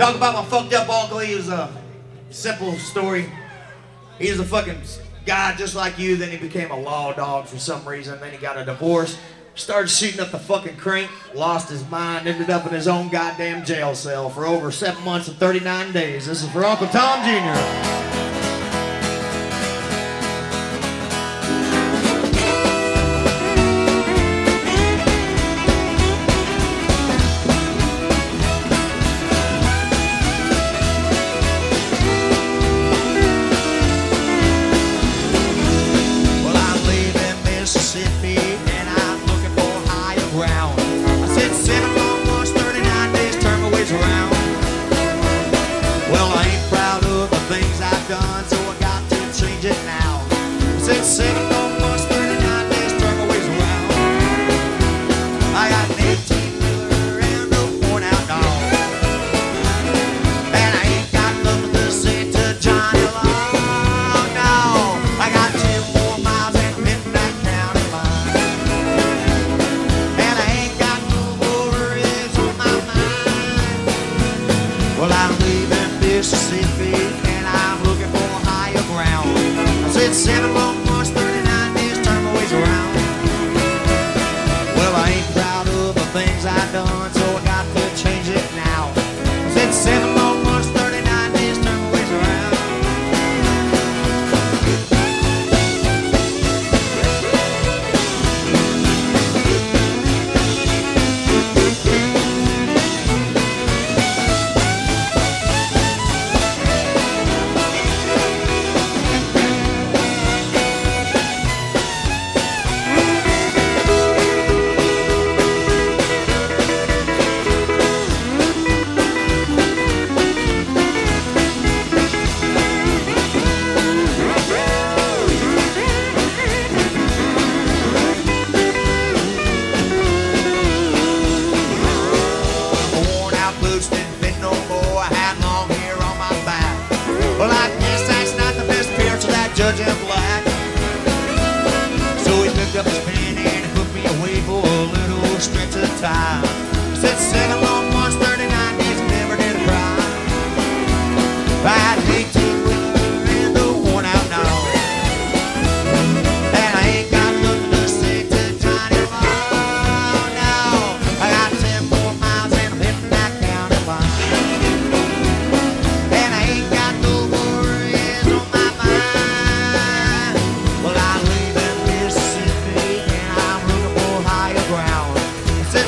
Talk about my fucked up uncle. He was a simple story. He was a fucking guy just like you. Then he became a law dog for some reason. Then he got a divorce. Started shooting up the fucking crank. Lost his mind. Ended up in his own goddamn jail cell for over seven months and 39 days. This is for Uncle Tom Jr. Well, I'm leaving Mississippi and I'm looking for higher ground. I said, send along judge in black. So he picked up his pen and put me away for a little stretch of time.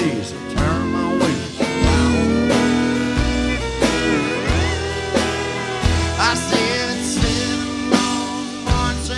days turn my ways around. I said, seven long months